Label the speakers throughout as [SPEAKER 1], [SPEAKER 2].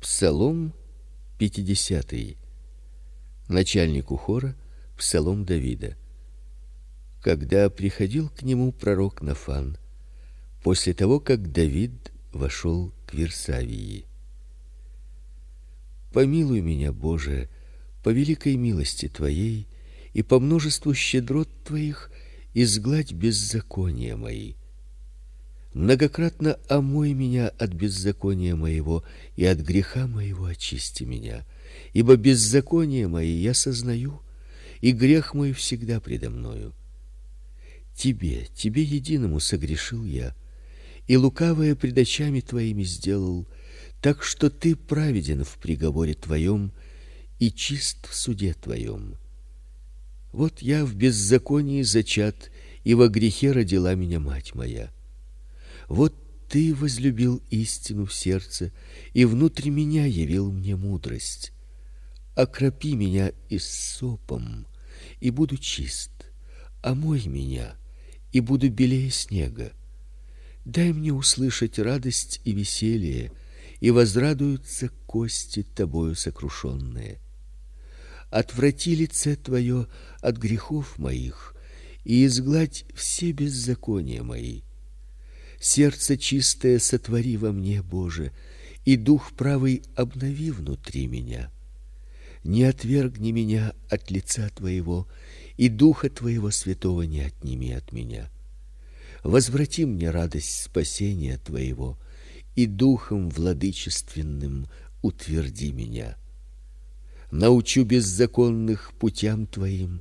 [SPEAKER 1] Псалом 50. Начальнику хора Псалом Давида. Когда приходил к нему пророк Нафан, после того, как Давид вошел к Версавии. Помилуй меня, Боже, по великой милости твоей и по множеству щедрот твоих изгладь беззакония мои многократно омой меня от беззакония моего и от греха моего очисти меня, ибо беззаконие мои я сознаю, и грех мой всегда предо мною. Тебе, тебе единому согрешил я, и лукавое пред очами твоими сделал, так что ты праведен в приговоре твоем и чист в суде твоем. Вот я в беззаконии зачат, и во грехе родила меня мать моя. Вот ты возлюбил истину в сердце и внутри меня явил мне мудрость. Окропи меня иссопом, и буду чист. Омой меня, и буду белее снега. Дай мне услышать радость и веселье, и возрадуются кости тобою сокрушенные. Отврати лице твое от грехов моих и изгладь все беззакония мои сердце чистое сотвори во мне, Боже, и дух правый обнови внутри меня. Не отвергни меня от лица твоего, и духа твоего святого не отними от меня. Возврати мне радость спасения твоего, и духом владычественным утверди меня. Научу беззаконных путям твоим,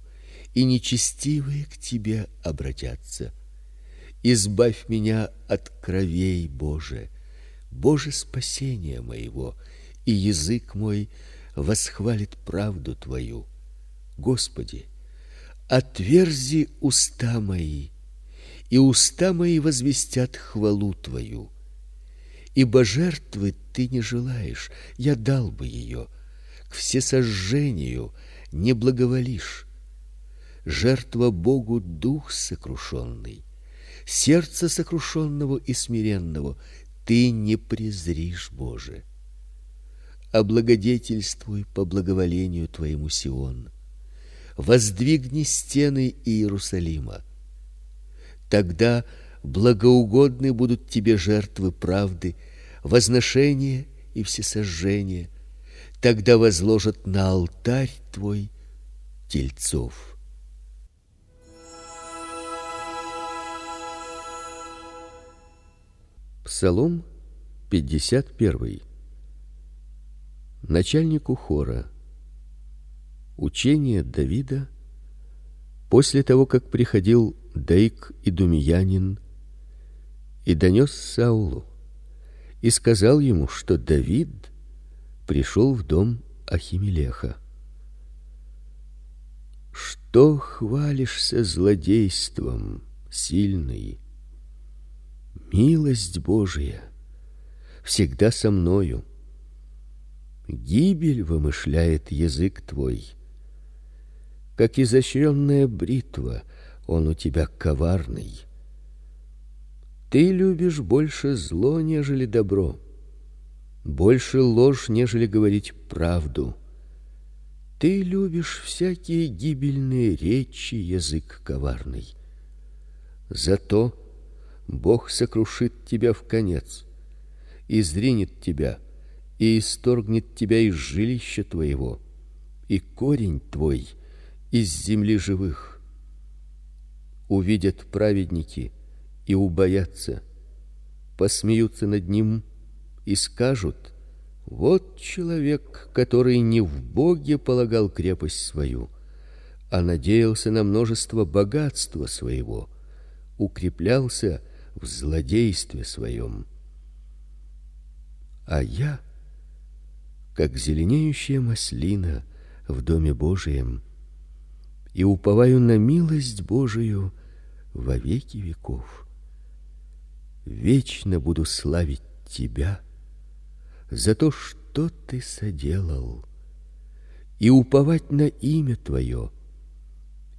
[SPEAKER 1] и нечестивые к тебе обратятся избавь меня от кровей, Боже, Боже спасения моего, и язык мой восхвалит правду твою. Господи, отверзи уста мои, и уста мои возвестят хвалу твою. Ибо жертвы ты не желаешь, я дал бы ее, к всесожжению не благоволишь. Жертва Богу дух сокрушенный сердце сокрушенного и смиренного ты не презришь, Боже. Облагодетельствуй по благоволению твоему Сион. Воздвигни стены Иерусалима. Тогда благоугодны будут тебе жертвы правды, возношения и всесожжения. Тогда возложат на алтарь твой тельцов. Псалом 51. Начальнику хора. Учение Давида после того, как приходил Даик и Думиянин и донес Саулу и сказал ему, что Давид пришел в дом Ахимелеха. Что хвалишься злодейством, сильный? Милость Божия всегда со мною. Гибель вымышляет язык твой. Как изощренная бритва, он у тебя коварный. Ты любишь больше зло, нежели добро, больше ложь, нежели говорить правду. Ты любишь всякие гибельные речи, язык коварный. Зато Бог сокрушит тебя в конец, и зринет тебя, и исторгнет тебя из жилища твоего, и корень твой из земли живых. Увидят праведники и убоятся, посмеются над ним и скажут: вот человек, который не в Боге полагал крепость свою, а надеялся на множество богатства своего, укреплялся в злодействе своем. А я, как зеленеющая маслина в доме Божием, и уповаю на милость Божию во веки веков. Вечно буду славить тебя за то, что ты соделал, и уповать на имя твое,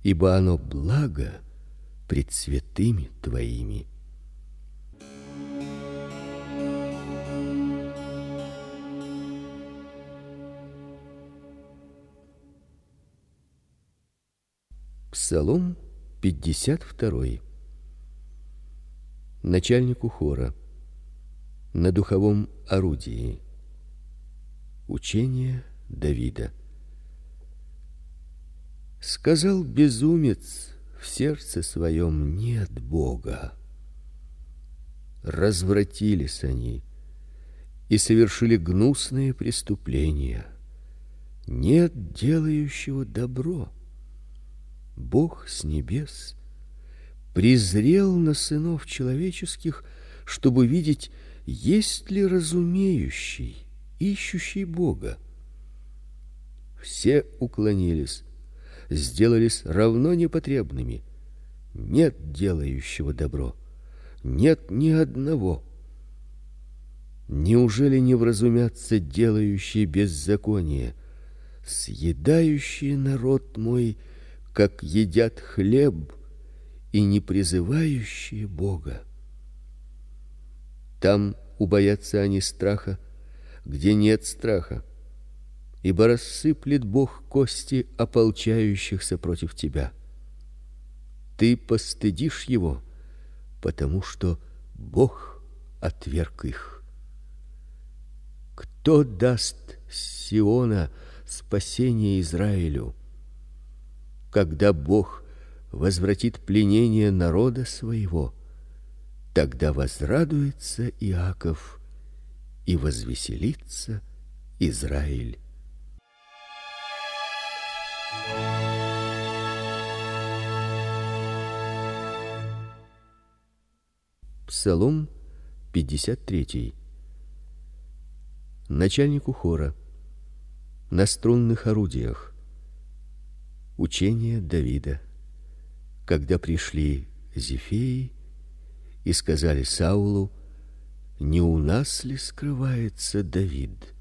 [SPEAKER 1] ибо оно благо пред святыми твоими. Псалом 52. Начальнику хора на духовом орудии. Учение Давида. Сказал безумец в сердце своем: нет Бога. Развратились они и совершили гнусные преступления. Нет делающего добро. Бог с небес презрел на сынов человеческих, чтобы видеть, есть ли разумеющий, ищущий Бога. Все уклонились, сделались равно непотребными. Нет делающего добро, нет ни одного. Неужели не вразумятся делающие беззаконие, съедающие народ мой как едят хлеб и не призывающие Бога. Там убоятся они страха, где нет страха, ибо рассыплет Бог кости ополчающихся против тебя. Ты постыдишь его, потому что Бог отверг их. Кто даст Сиона спасение Израилю? Когда Бог возвратит пленение народа своего, тогда возрадуется Иаков и возвеселится Израиль. Псалом 53. Начальнику хора на струнных орудиях Учение Давида. Когда пришли Зефеи и сказали Саулу: "Не у нас ли скрывается Давид?"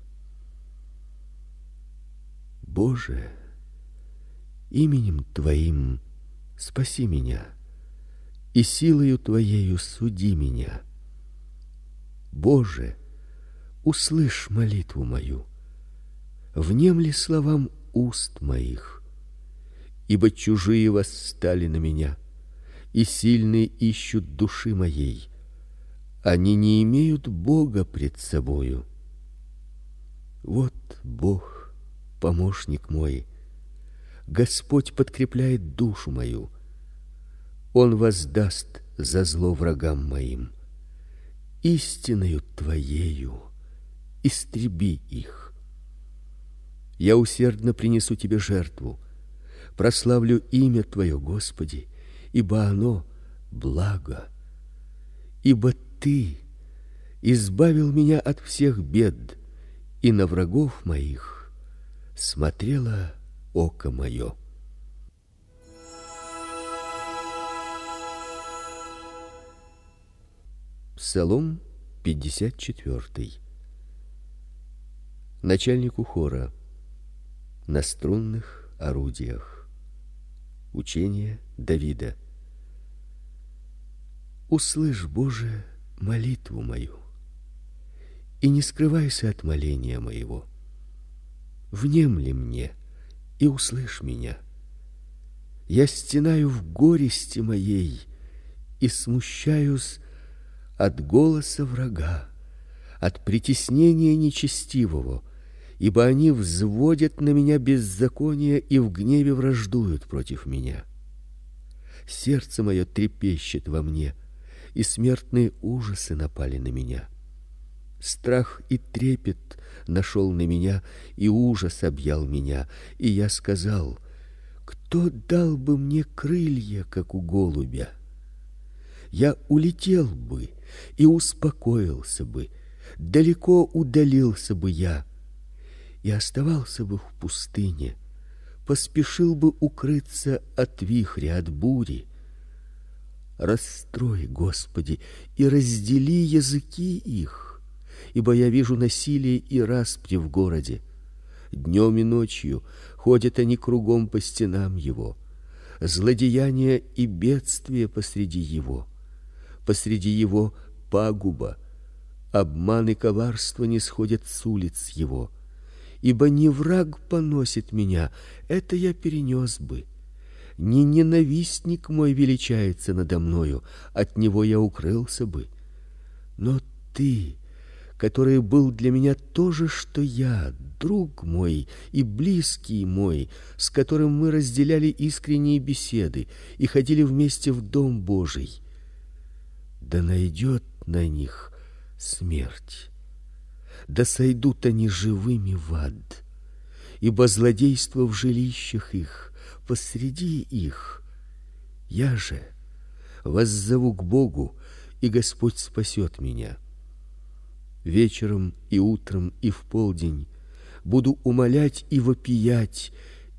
[SPEAKER 1] Боже, именем твоим спаси меня, и силою твоею суди меня. Боже, услышь молитву мою. Внемли словам уст моих ибо чужие восстали на меня, и сильные ищут души моей. Они не имеют Бога пред собою. Вот Бог, помощник мой. Господь подкрепляет душу мою. Он воздаст за зло врагам моим. Истиною твоею истреби их. Я усердно принесу тебе жертву прославлю имя твое, Господи, ибо оно благо. Ибо ты избавил меня от всех бед, и на врагов моих смотрело око мое. Псалом 54. Начальнику хора на струнных орудиях. Учение Давида. Услышь, Боже, молитву мою, и не скрывайся от моления моего. Внемли мне и услышь меня. Я стенаю в горести моей и смущаюсь от голоса врага, от притеснения нечестивого, ибо они взводят на меня беззаконие и в гневе враждуют против меня. Сердце мое трепещет во мне, и смертные ужасы напали на меня. Страх и трепет нашел на меня, и ужас объял меня, и я сказал: кто дал бы мне крылья, как у голубя? Я улетел бы и успокоился бы, далеко удалился бы я и оставался бы в пустыне, поспешил бы укрыться от вихря, от бури. Расстрой, Господи, и раздели языки их, ибо я вижу насилие и распри в городе. Днем и ночью ходят они кругом по стенам его. Злодеяния и бедствия посреди его. Посреди его пагуба, обман и коварство не сходят с улиц его ибо не враг поносит меня, это я перенес бы. не ненавистник мой величается надо мною, от него я укрылся бы. Но ты, который был для меня то же, что я, друг мой и близкий мой, с которым мы разделяли искренние беседы и ходили вместе в дом Божий. Да найдет на них смерть. Да сойдут они живыми в ад, ибо злодейство в жилищах их, посреди их. Я же воззову к Богу, и Господь спасет меня. Вечером и утром и в полдень буду умолять и вопиять,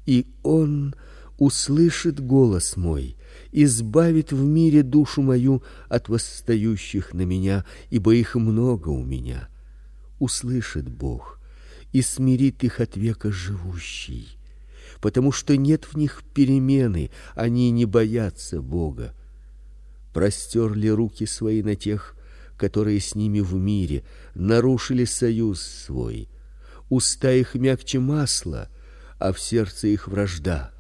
[SPEAKER 1] и он услышит голос мой, избавит в мире душу мою от восстающих на меня, ибо их много у меня. Услышит Бог и смирит их от века живущий, потому что нет в них перемены, они не боятся Бога. Простерли руки свои на тех, которые с ними в мире, нарушили союз свой уста их мягче масла, а в сердце их вражда.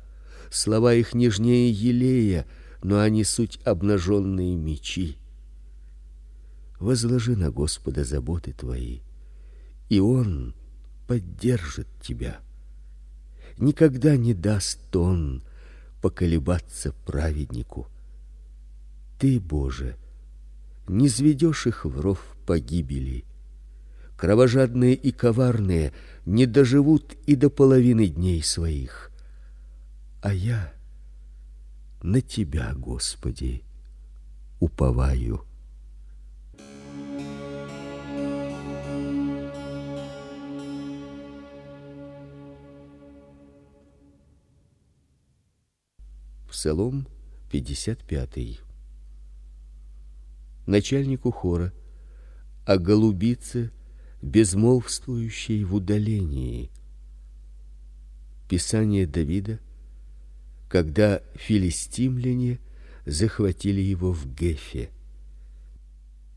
[SPEAKER 1] Слова их нежнее елея, но они суть обнаженные мечи. Возложи на Господа заботы твои, и он поддержит тебя. Никогда не даст он поколебаться праведнику. Ты, Боже, не зведешь их в ров погибели кровожадные и коварные не доживут и до половины дней своих. А я на тебя, Господи, уповаю. Псалом 55. Начальнику хора о голубице безмолвствующий в удалении. Писание Давида, когда филистимляне захватили его в Гефе.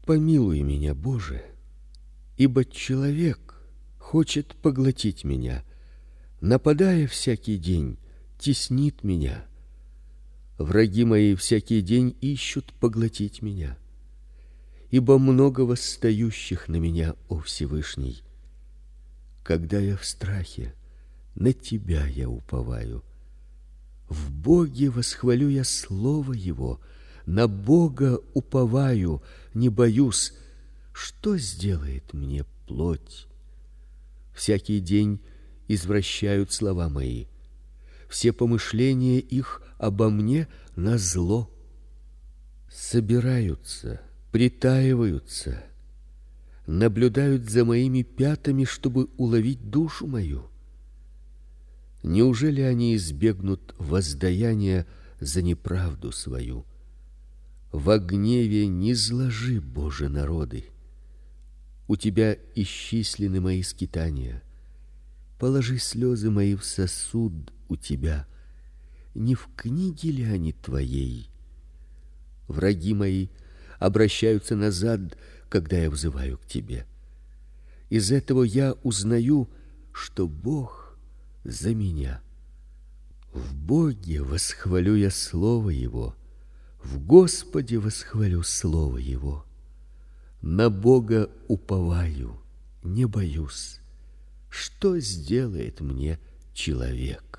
[SPEAKER 1] Помилуй меня, Боже, ибо человек хочет поглотить меня, нападая всякий день, теснит меня. Враги мои всякий день ищут поглотить меня ибо много восстающих на меня, о Всевышний. Когда я в страхе, на тебя я уповаю. В Боге восхвалю я слово его, на Бога уповаю, не боюсь, что сделает мне плоть. Всякий день извращают слова мои. Все помышления их обо мне на зло собираются притаиваются, наблюдают за моими пятами, чтобы уловить душу мою. Неужели они избегнут воздаяния за неправду свою? В гневе не зложи, Боже, народы. У тебя исчислены мои скитания. Положи слезы мои в сосуд у тебя. Не в книге ли они твоей? Враги мои обращаются назад, когда я взываю к тебе. Из этого я узнаю, что Бог за меня. В Боге восхвалю я слово его, в Господе восхвалю слово его. На Бога уповаю, не боюсь. Что сделает мне человек?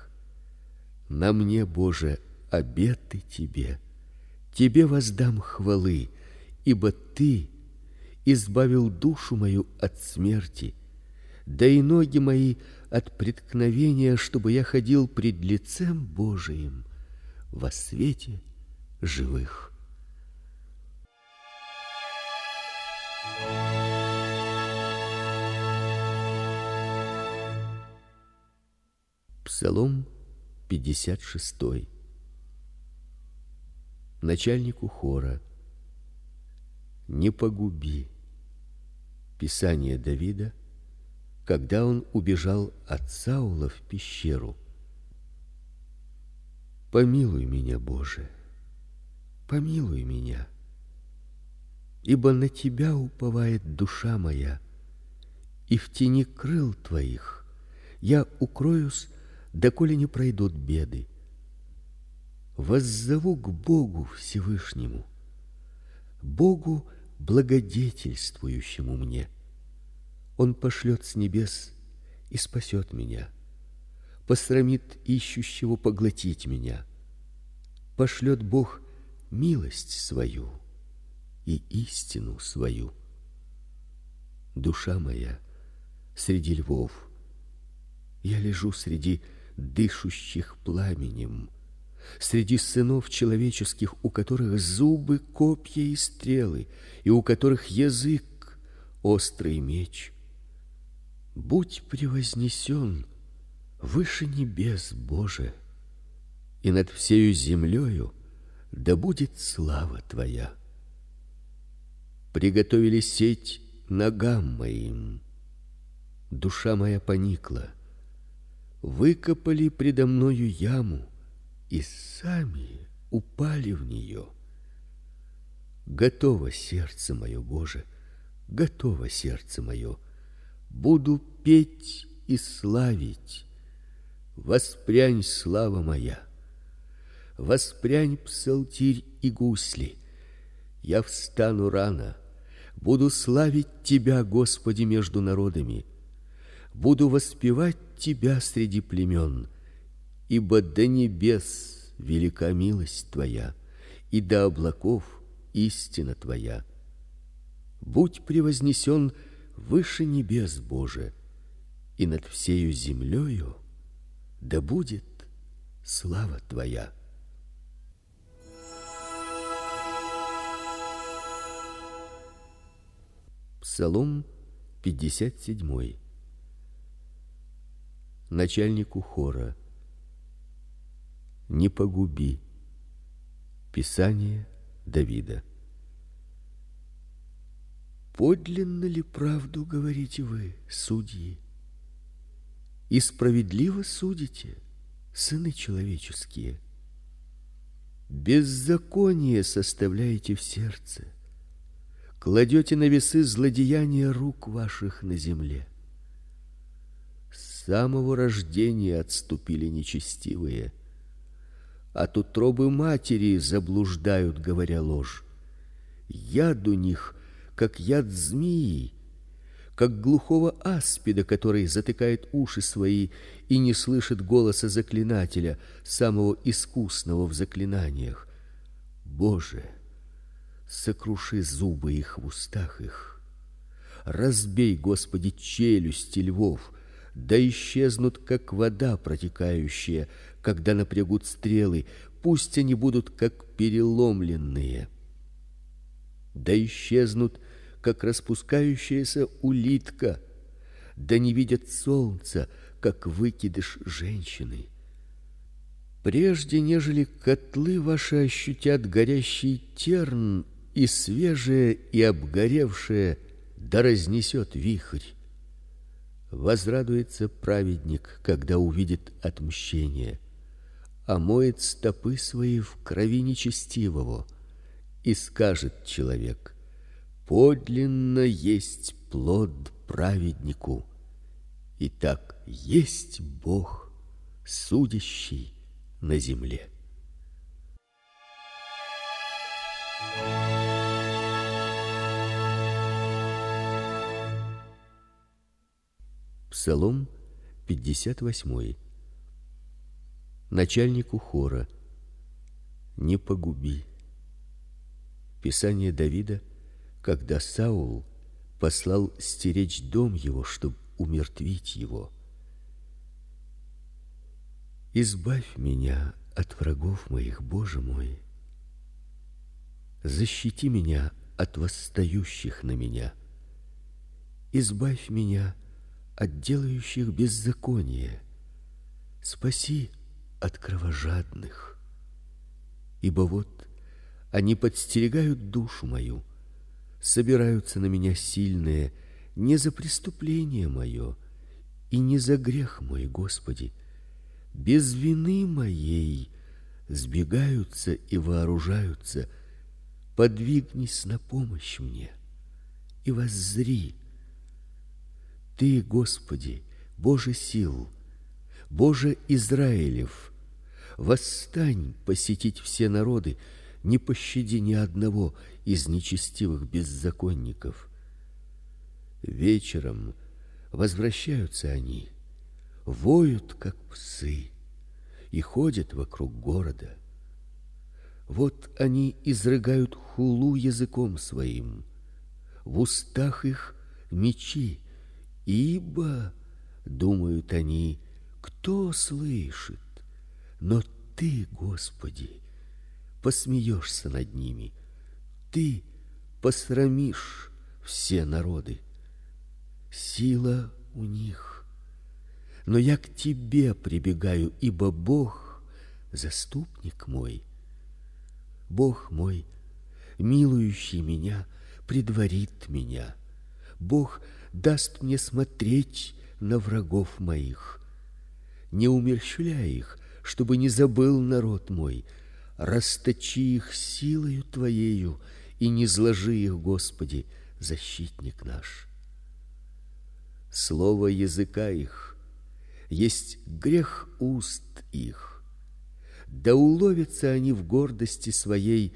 [SPEAKER 1] На мне, Боже, обеты тебе. Тебе воздам хвалы ибо ты избавил душу мою от смерти, да и ноги мои от преткновения, чтобы я ходил пред лицем Божиим во свете живых. Псалом 56. Начальнику хора не погуби. Писание Давида, когда он убежал от Саула в пещеру. Помилуй меня, Боже. Помилуй меня. Ибо на тебя уповает душа моя, и в тени крыл твоих я укроюсь, доколе не пройдут беды. воззову к Богу Всевышнему, Богу благодетельствующему мне. Он пошлет с небес и спасет меня. Посрамит ищущего поглотить меня. Пошлет Бог милость свою и истину свою. Душа моя среди львов. Я лежу среди дышущих пламенем, среди сынов человеческих, у которых зубы копья и стрелы, и у которых язык острый меч. Будь превознесен выше небес, Боже, и над всею землею да будет слава твоя. Приготовили сеть ногам моим. Душа моя поникла. Выкопали предо мною яму и сами упали в нее. Готово сердце мое, Боже, готово сердце мое. Буду петь и славить. Воспрянь, слава моя. Воспрянь псалтирь и гусли. Я встану рано, буду славить тебя, Господи, между народами. Буду воспевать тебя среди племен ибо до небес велика милость твоя, и до облаков истина твоя. Будь превознесен выше небес, Боже, и над всею землею да будет слава твоя. Псалом 57. Начальнику хора не погуби. Писание Давида. Подлинно ли правду говорите вы, судьи? И справедливо судите, сыны человеческие? Беззаконие составляете в сердце, кладете на весы злодеяния рук ваших на земле. Самого рождения отступили нечестивые – от утробы матери заблуждают, говоря ложь. Яд у них, как яд змеи, как глухого аспида, который затыкает уши свои и не слышит голоса заклинателя, самого искусного в заклинаниях. Боже, сокруши зубы их в устах их. Разбей, Господи, челюсти львов, да исчезнут, как вода протекающая, когда напрягут стрелы, пусть они будут как переломленные. Да исчезнут, как распускающаяся улитка, да не видят солнца, как выкидыш женщины. Прежде нежели котлы ваши ощутят горящий терн и свежее и обгоревшее, да разнесет вихрь. Возрадуется праведник, когда увидит отмщение, омоет стопы свои в крови нечестивого, и скажет человек: подлинно есть плод праведнику. И так есть Бог, судящий на земле. Псалом 58. Начальнику хора Не погуби. Писание Давида, когда Саул послал стеречь дом его, чтобы умертвить его. Избавь меня от врагов моих, Боже мой. Защити меня от восстающих на меня. Избавь меня от делающих беззаконие. Спаси от кровожадных. Ибо вот они подстерегают душу мою, собираются на меня сильные не за преступление мое и не за грех мой, Господи, без вины моей сбегаются и вооружаются. Подвигнись на помощь мне и воззри ты, Господи, Боже сил, Боже Израилев, Восстань посетить все народы, не пощади ни одного из нечестивых беззаконников. Вечером возвращаются они, воют как псы и ходят вокруг города. Вот они изрыгают хулу языком своим, в устах их мечи, ибо думают они, кто слышит? Но ты, Господи, посмеешься над ними. Ты посрамишь все народы. Сила у них. Но я к тебе прибегаю, ибо Бог заступник мой. Бог мой, милующий меня, предварит меня. Бог даст мне смотреть на врагов моих. Не умерщвляй их, чтобы не забыл народ мой. Расточи их силою твоею и не зложи их, Господи, защитник наш. Слово языка их есть грех уст их. Да уловятся они в гордости своей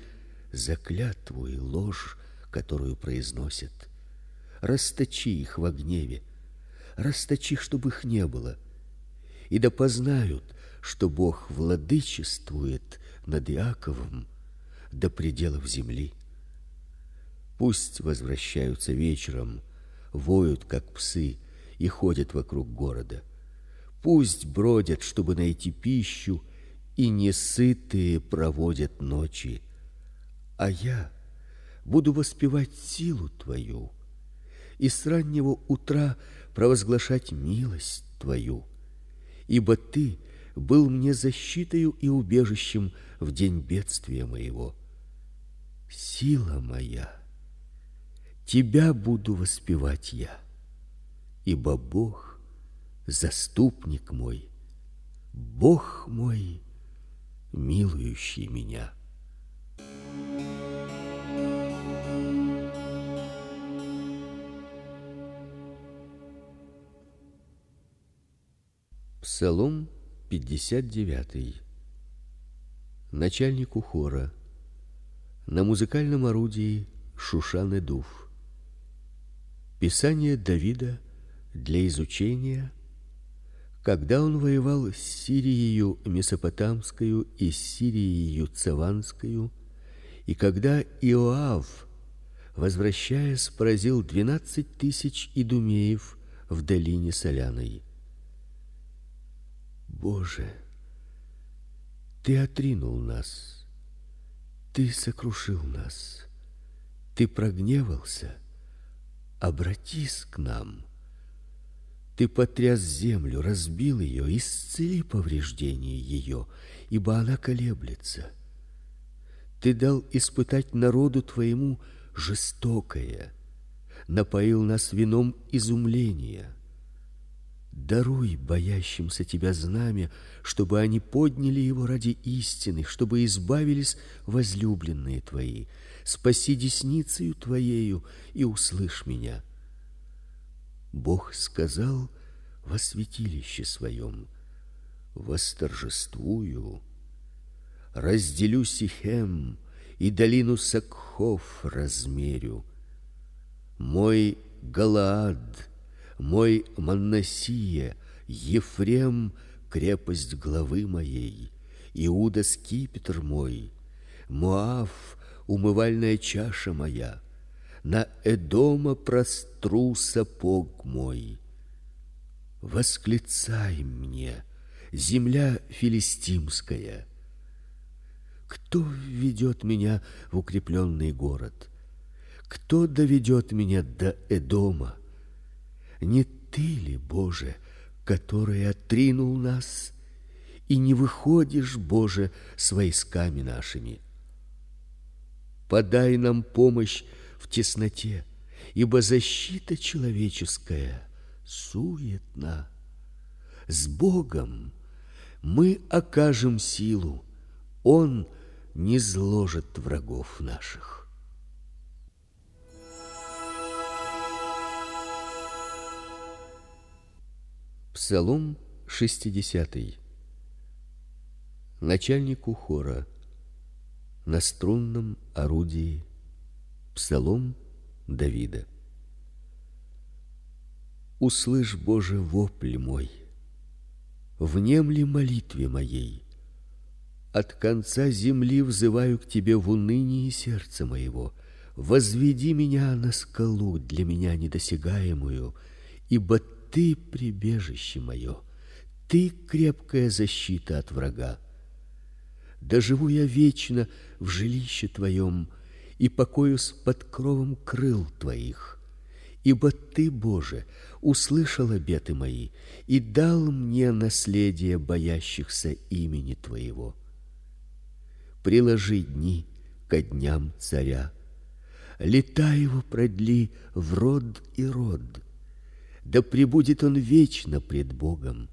[SPEAKER 1] за клятву и ложь, которую произносят. Расточи их во гневе, расточи, чтобы их не было, и да познают, что Бог владычествует над Иаковом до пределов земли. Пусть возвращаются вечером, воют как псы и ходят вокруг города. Пусть бродят, чтобы найти пищу, и несытые проводят ночи. А я буду воспевать силу твою и с раннего утра провозглашать милость твою, ибо ты был мне защитою и убежищем в день бедствия моего. Сила моя, тебя буду воспевать я, ибо Бог заступник мой, Бог мой, милующий меня. Псалом 59. Начальнику хора. На музыкальном орудии Шушан и Дуф. Писание Давида для изучения, когда он воевал с Сирией Месопотамскую и с Сирией Цаванскую, и когда Иоав, возвращаясь, поразил двенадцать тысяч идумеев в долине Соляной. Боже, ты отринул нас. Ты сокрушил нас. Ты прогневался. Обратись к нам. Ты потряс землю, разбил ее, исцели повреждения ее, ибо она колеблется. Ты дал испытать народу твоему жестокое, напоил нас вином изумления Даруй боящимся тебя знамя, чтобы они подняли его ради истины, чтобы избавились возлюбленные твои. Спаси десницею твоею и услышь меня. Бог сказал во святилище своем: восторжествую, разделю Сихем и долину Сакхов размерю. Мой Галаад мой Маннасия, Ефрем крепость главы моей, Иуда скипетр мой, Моав умывальная чаша моя, на Эдома простру сапог мой. Восклицай мне, земля филистимская. Кто ведет меня в укрепленный город? Кто доведет меня до Эдома? Не ты ли, Боже, который отринул нас и не выходишь, Боже, с войсками нашими? Подай нам помощь в тесноте, ибо защита человеческая суетна. С Богом мы окажем силу, Он не зложит врагов наших. Псалом 60. начальнику хора на струнном орудии псалом Давида. Услышь, Боже, вопль мой, внемли молитве моей. От конца земли взываю к тебе в унынии сердца моего. Возведи меня на скалу для меня недосягаемую, ибо ты прибежище мое, ты крепкая защита от врага. Да живу я вечно в жилище твоем и покоюсь под кровом крыл твоих. Ибо ты, Боже, услышал обеты мои и дал мне наследие боящихся имени твоего приложи дни ко дням царя. Лета его продли в род и род. Да пребудет он вечно пред Богом.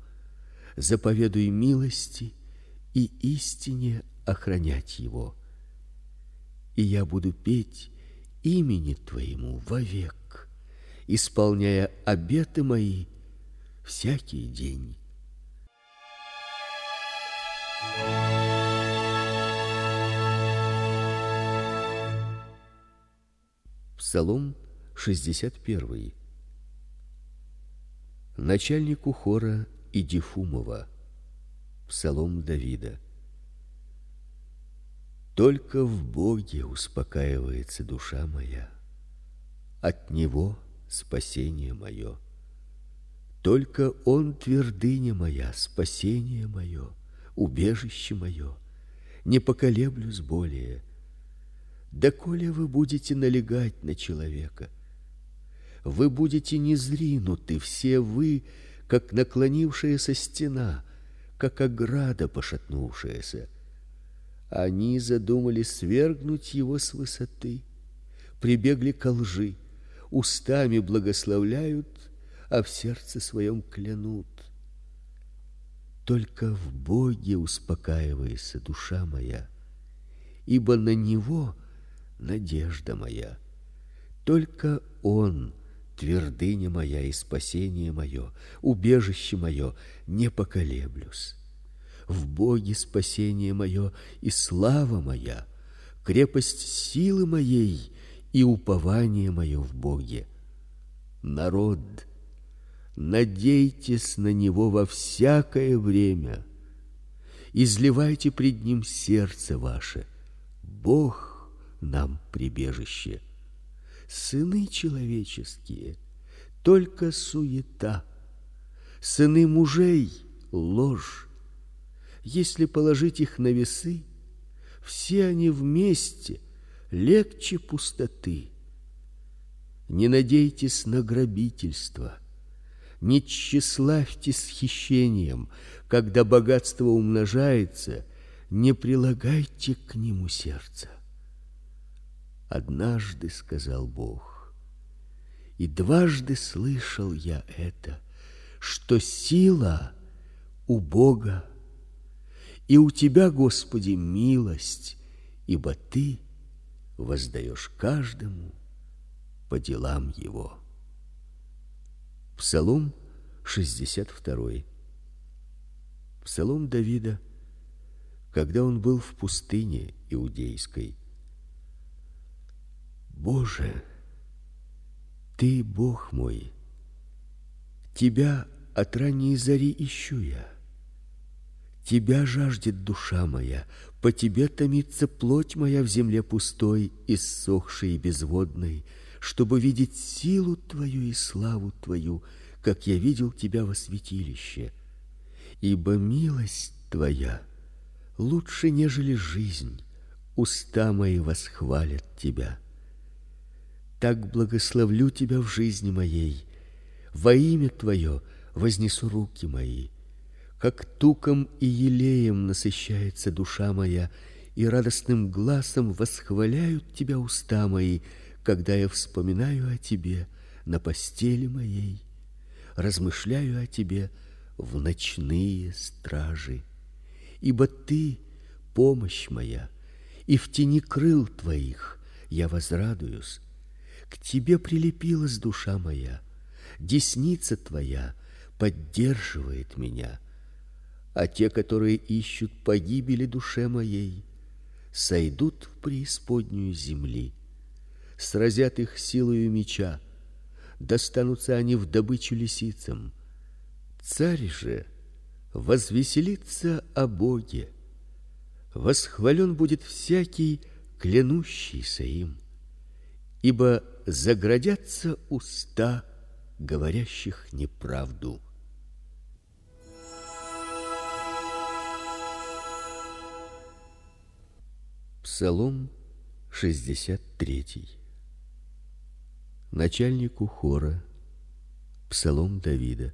[SPEAKER 1] Заповедуй милости и истине охранять его. И я буду петь имени твоему вовек, исполняя обеты мои всякий день. Псалом 61. Начальнику хора Идифумова. Псалом Давида. Только в Боге успокаивается душа моя, от него спасение мое. Только он твердыня моя, спасение мое, убежище мое. Не поколеблюсь более доколе вы будете налегать на человека. Вы будете незринуты, все вы, как наклонившаяся стена, как ограда пошатнувшаяся. Они задумали свергнуть его с высоты, прибегли к лжи, устами благословляют, а в сердце своем клянут. Только в Боге успокаивается душа моя, ибо на него надежда моя. Только он твердыня моя и спасение мое, убежище мое, не поколеблюсь. В Боге спасение мое и слава моя, крепость силы моей и упование мое в Боге. Народ, надейтесь на него во всякое время. Изливайте пред ним сердце ваше. Бог нам прибежище. Сыны человеческие только суета, сыны мужей ложь. Если положить их на весы, все они вместе легче пустоты. Не надейтесь на грабительство, не тщеславьтесь хищением, когда богатство умножается, не прилагайте к нему сердца. Однажды сказал Бог, и дважды слышал я это, что сила у Бога, и у тебя, Господи, милость, ибо ты воздаешь каждому по делам его. Псалом 62. Псалом Давида, когда он был в пустыне иудейской. Боже, ты Бог мой. Тебя от ранней зари ищу я. Тебя жаждет душа моя, по тебе томится плоть моя в земле пустой, иссохшей и безводной, чтобы видеть силу твою и славу твою, как я видел тебя во святилище. Ибо милость твоя лучше, нежели жизнь. Уста мои восхвалят тебя так благословлю тебя в жизни моей. Во имя твое вознесу руки мои. Как туком и елеем насыщается душа моя, и радостным гласом восхваляют тебя уста мои, когда я вспоминаю о тебе на постели моей, размышляю о тебе в ночные стражи. Ибо ты помощь моя, и в тени крыл твоих я возрадуюсь. К тебе прилепилась душа моя, десница твоя поддерживает меня. а те, которые ищут погибели душе моей, сойдут в преисподнюю земли. Сразят их силою меча, достанутся они в добычу лисицам. Царь же возвеселится о Боге. Восхвален будет всякий, клянущийся им, ибо заградятся уста говорящих неправду. Псалом 63. Начальнику хора. Псалом Давида.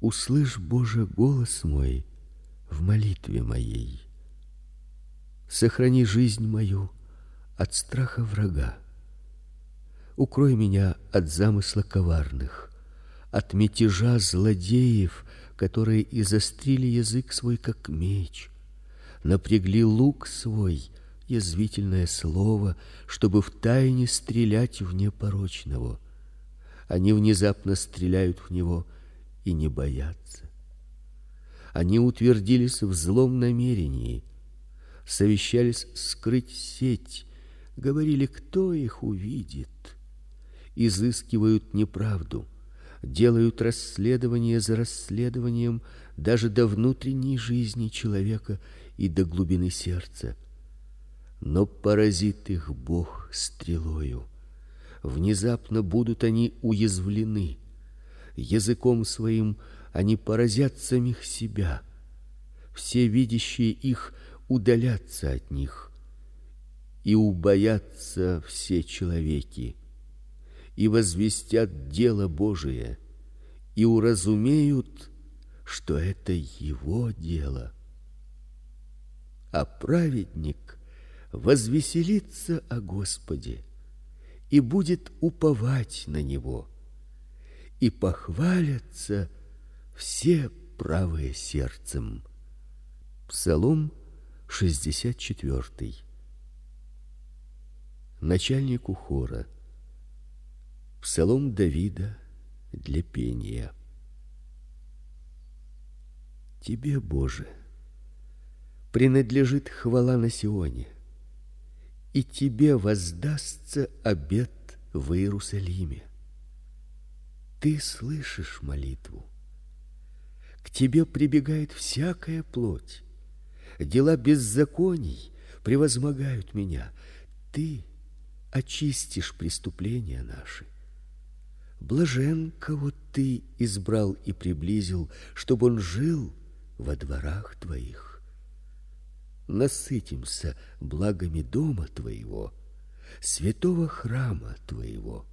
[SPEAKER 1] Услышь, Боже, голос мой в молитве моей. Сохрани жизнь мою от страха врага. Укрой меня от замысла коварных, от мятежа злодеев, которые изострили язык свой как меч, напрягли лук свой, язвительное слово, чтобы в тайне стрелять в непорочного. Они внезапно стреляют в него и не боятся. Они утвердились в злом намерении, совещались скрыть сеть, говорили, кто их увидит. Изыскивают неправду, делают расследование за расследованием даже до внутренней жизни человека и до глубины сердца. Но поразит их Бог стрелою. Внезапно будут они уязвлены. Языком своим они поразят самих себя. Все видящие их удалятся от них. И убоятся все человеки. И возвестят дело Божие, и уразумеют, что это его дело. А праведник возвеселится о Господе и будет уповать на него. И похвалятся все правые сердцем. Псалом 64. Начальнику хора. Псалом Давида для пения. Тебе, Боже, принадлежит хвала на Сионе, и тебе воздастся обет в Иерусалиме. Ты слышишь молитву. К тебе прибегает всякая плоть. Дела беззаконий превозмогают меня. Ты очистишь преступления наши. Блажен, кого ты избрал и приблизил, чтобы он жил во дворах твоих. Насытимся благами дома твоего, святого храма твоего.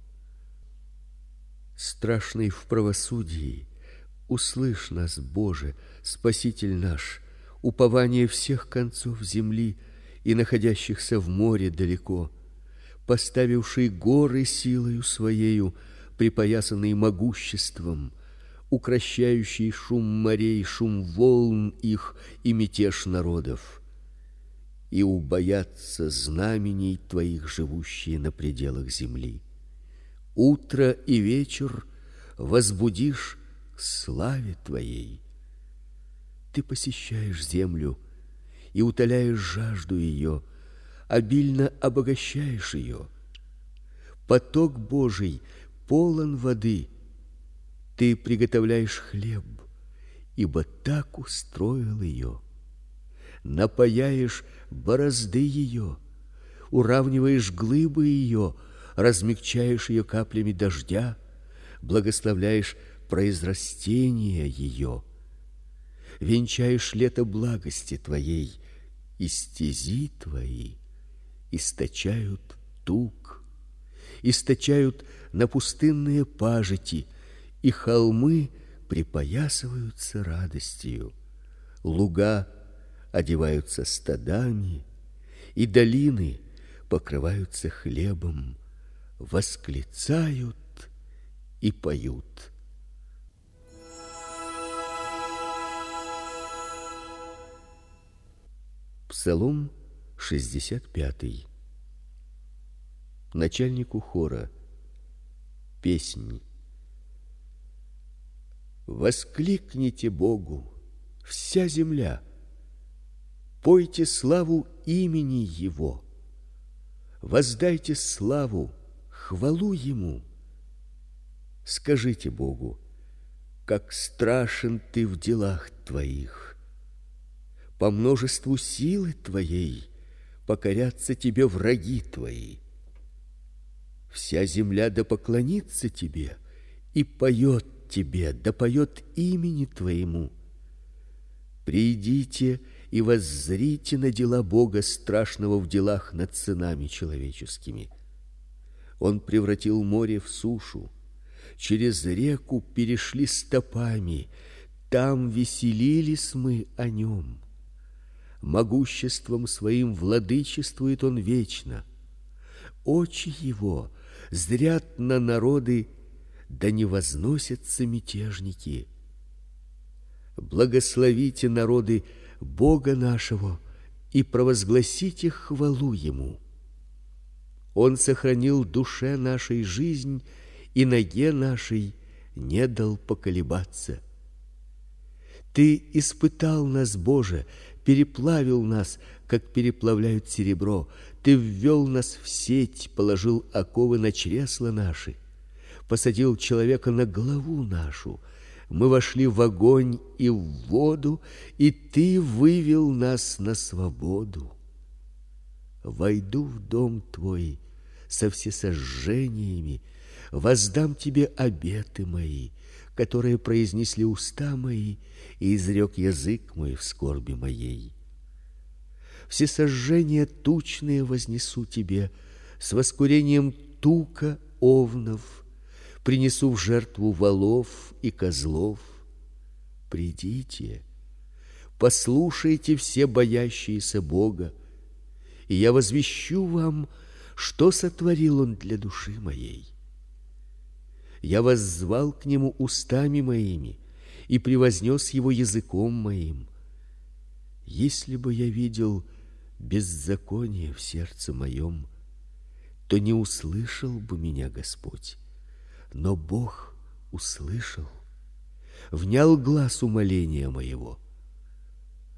[SPEAKER 1] Страшный в правосудии, услышь нас, Боже, Спаситель наш, упование всех концов земли и находящихся в море далеко, поставивший горы силою своею, припоясанный могуществом, укращающий шум морей, шум волн их и мятеж народов. И убоятся знамений твоих живущие на пределах земли. Утро и вечер возбудишь славе твоей. Ты посещаешь землю и утоляешь жажду ее, обильно обогащаешь ее. Поток Божий полон воды. Ты приготовляешь хлеб, ибо так устроил ее. Напояешь борозды ее, уравниваешь глыбы ее, размягчаешь ее каплями дождя, благословляешь произрастение ее венчаешь лето благости твоей, и стези твои источают тук, источают на пустынные пажити, и холмы припоясываются радостью. Луга одеваются стадами, и долины покрываются хлебом, восклицают и поют. Псалом 65. Начальнику хора. Песнь. Воскликните Богу, вся земля. Пойте славу имени его. Воздайте славу, хвалу ему. Скажите Богу: как страшен ты в делах твоих. По множеству силы твоей покорятся тебе враги твои. Вся земля да поклонится тебе и поет тебе, да поет имени твоему. Придите и воззрите на дела Бога страшного в делах над сынами человеческими. Он превратил море в сушу, через реку перешли стопами, там веселились мы о нем. Могуществом своим владычествует он вечно. Очи его зрят на народы, да не возносятся мятежники. Благословите народы Бога нашего и провозгласите хвалу ему. Он сохранил душе нашей жизнь и ноге нашей не дал поколебаться. Ты испытал нас, Боже, переплавил нас, как переплавляют серебро. Ты ввел нас в сеть, положил оковы на чресла наши, посадил человека на голову нашу. Мы вошли в огонь и в воду, и ты вывел нас на свободу. Войду в дом твой со всесожжениями, воздам тебе обеты мои, которые произнесли уста мои и изрек язык мой в скорби моей. Все сожжения тучные вознесу тебе с воскурением тука овнов, принесу в жертву волов и козлов. Придите, послушайте все боящиеся Бога, и я возвещу вам, что сотворил он для души моей я воззвал к нему устами моими и превознес его языком моим. Если бы я видел беззаконие в сердце моем, то не услышал бы меня Господь. Но Бог услышал, внял глаз умоления моего.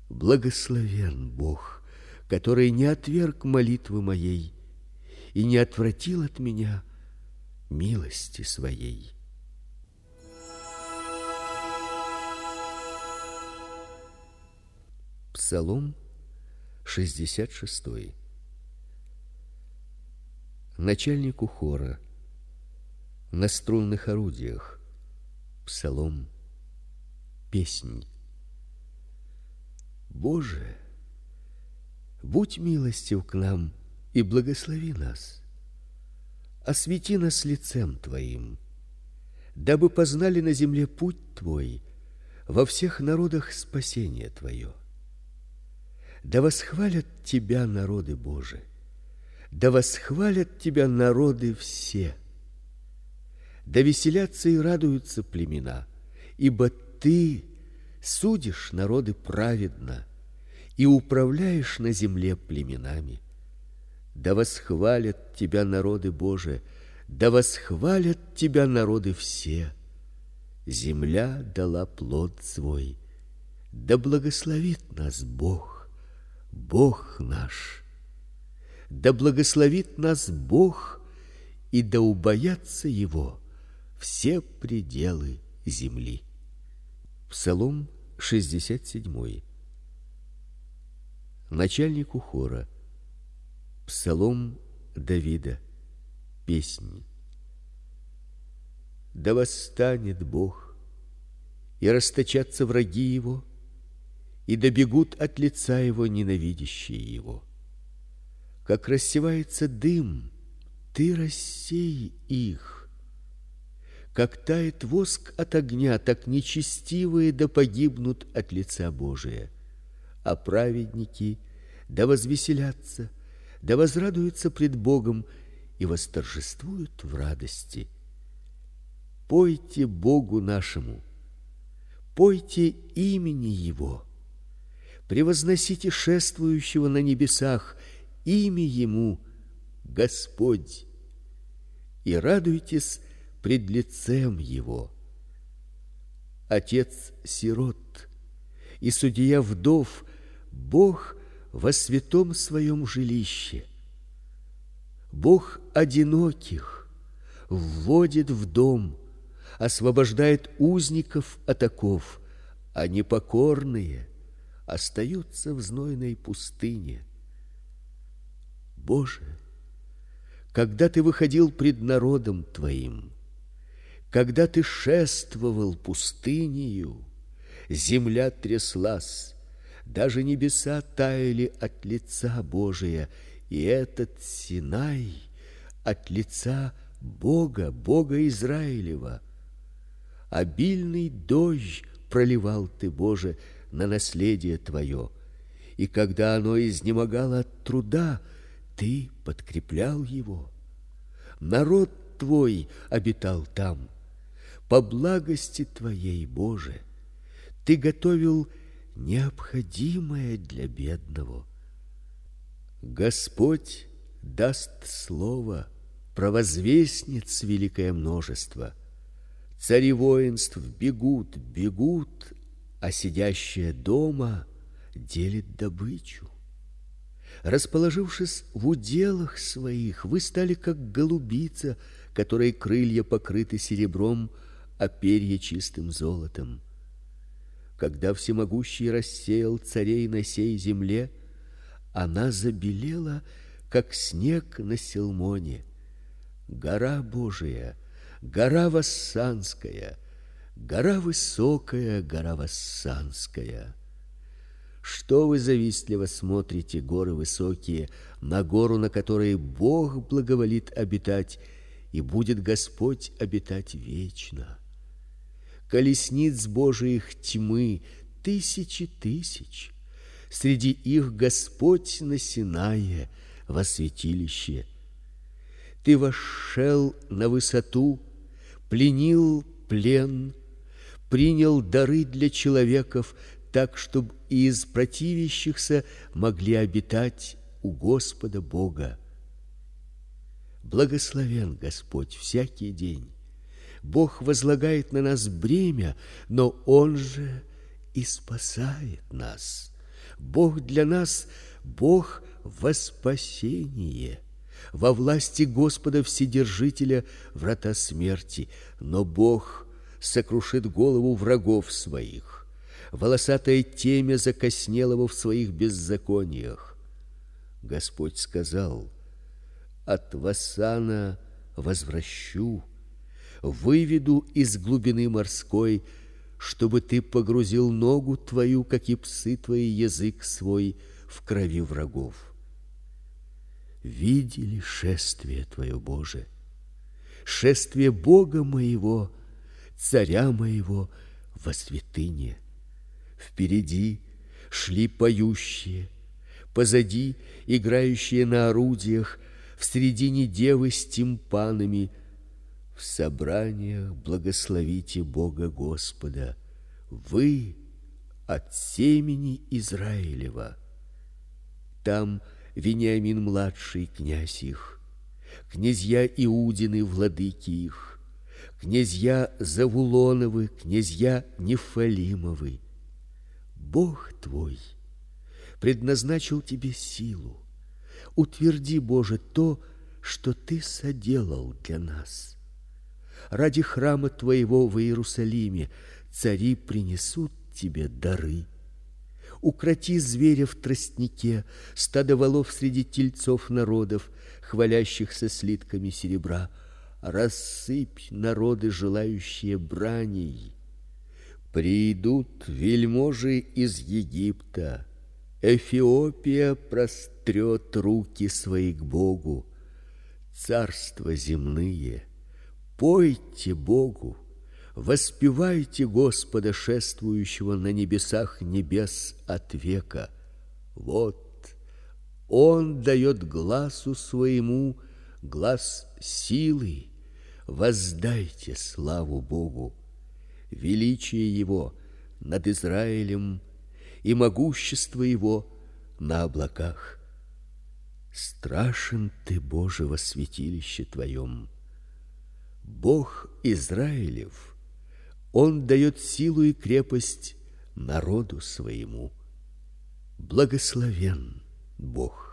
[SPEAKER 1] Благословен Бог, который не отверг молитвы моей и не отвратил от меня милости своей. Псалом 66. Начальнику хора на струнных орудиях. Псалом песнь. Боже, будь милостив к нам и благослови нас освети нас лицем твоим, дабы познали на земле путь твой, во всех народах спасение твое. Да восхвалят тебя народы Божии, да восхвалят тебя народы все. Да веселятся и радуются племена, ибо ты судишь народы праведно и управляешь на земле племенами. Да восхвалят тебя народы Божии, да восхвалят тебя народы все. Земля дала плод свой. Да благословит нас Бог, Бог наш. Да благословит нас Бог, и да убоятся его все пределы земли. Псалом 67. Начальнику хора Псалом Давида. Песни. Да восстанет Бог, и расточатся враги его, и добегут от лица его ненавидящие его. Как рассевается дым, ты рассей их. Как тает воск от огня, так нечестивые да погибнут от лица Божия, а праведники да возвеселятся да возрадуются пред Богом и восторжествуют в радости. Пойте Богу нашему, пойте имени его. Превозносите шествующего на небесах, имя ему Господь. И радуйтесь пред лицем его. отец сирот и судья вдов, Бог во святом своем жилище. Бог одиноких вводит в дом, освобождает узников от оков, а непокорные остаются в знойной пустыне. Боже, когда ты выходил пред народом твоим, когда ты шествовал пустынею, земля тряслась, даже небеса таяли от лица Божия, и этот Синай от лица Бога, Бога Израилева. Обильный дождь проливал ты, Боже, на наследие твое, и когда оно изнемогало от труда, ты подкреплял его. Народ твой обитал там по благости твоей, Боже. Ты готовил необходимое для бедного. Господь даст слово, провозвестниц великое множество. Цари воинств бегут, бегут, а сидящие дома делит добычу. Расположившись в уделах своих, вы стали как голубица, которой крылья покрыты серебром, а перья чистым золотом когда всемогущий рассеял царей на сей земле, она забелела, как снег на Силмоне. Гора Божия, гора Вассанская, гора высокая, гора Вассанская. Что вы завистливо смотрите, горы высокие, на гору, на которой Бог благоволит обитать, и будет Господь обитать вечно колесниц Божиих тьмы тысячи тысяч. Среди их Господь на Синае во святилище. Ты вошел на высоту, пленил плен, принял дары для человеков, так чтобы из противящихся могли обитать у Господа Бога. Благословен Господь всякий день Бог возлагает на нас бремя, но он же и спасает нас. Бог для нас Бог во спасение. Во власти Господа Вседержителя врата смерти, но Бог сокрушит голову врагов своих. Волосатое темя закоснелого в своих беззакониях. Господь сказал: От Васана возвращу выведу из глубины морской, чтобы ты погрузил ногу твою, как и псы твои, язык свой в крови врагов. Видели шествие твое, Боже, шествие Бога моего, царя моего во святыне. Впереди шли поющие, позади играющие на орудиях, в середине девы с тимпанами, в собраниях благословите Бога Господа, вы от семени Израилева. Там Вениамин младший князь их, князья Иудины владыки их, князья Завулоновы, князья Нефалимовы. Бог твой предназначил тебе силу. Утверди, Боже, то, что ты соделал для нас ради храма твоего в Иерусалиме цари принесут тебе дары. Укроти зверя в тростнике, стадо волов среди тельцов народов, хвалящихся слитками серебра. Рассыпь народы, желающие браней. Придут вельможи из Египта. Эфиопия прострет руки свои к Богу. Царства земные — Пойте Богу, воспевайте Господа, шествующего на небесах небес от века. Вот он дает глазу своему глаз силы. Воздайте славу Богу, величие его над Израилем и могущество его на облаках. Страшен ты, Боже, во святилище твоем. Бог Израилев Он дает силу и крепость народу своему. Благословен Бог.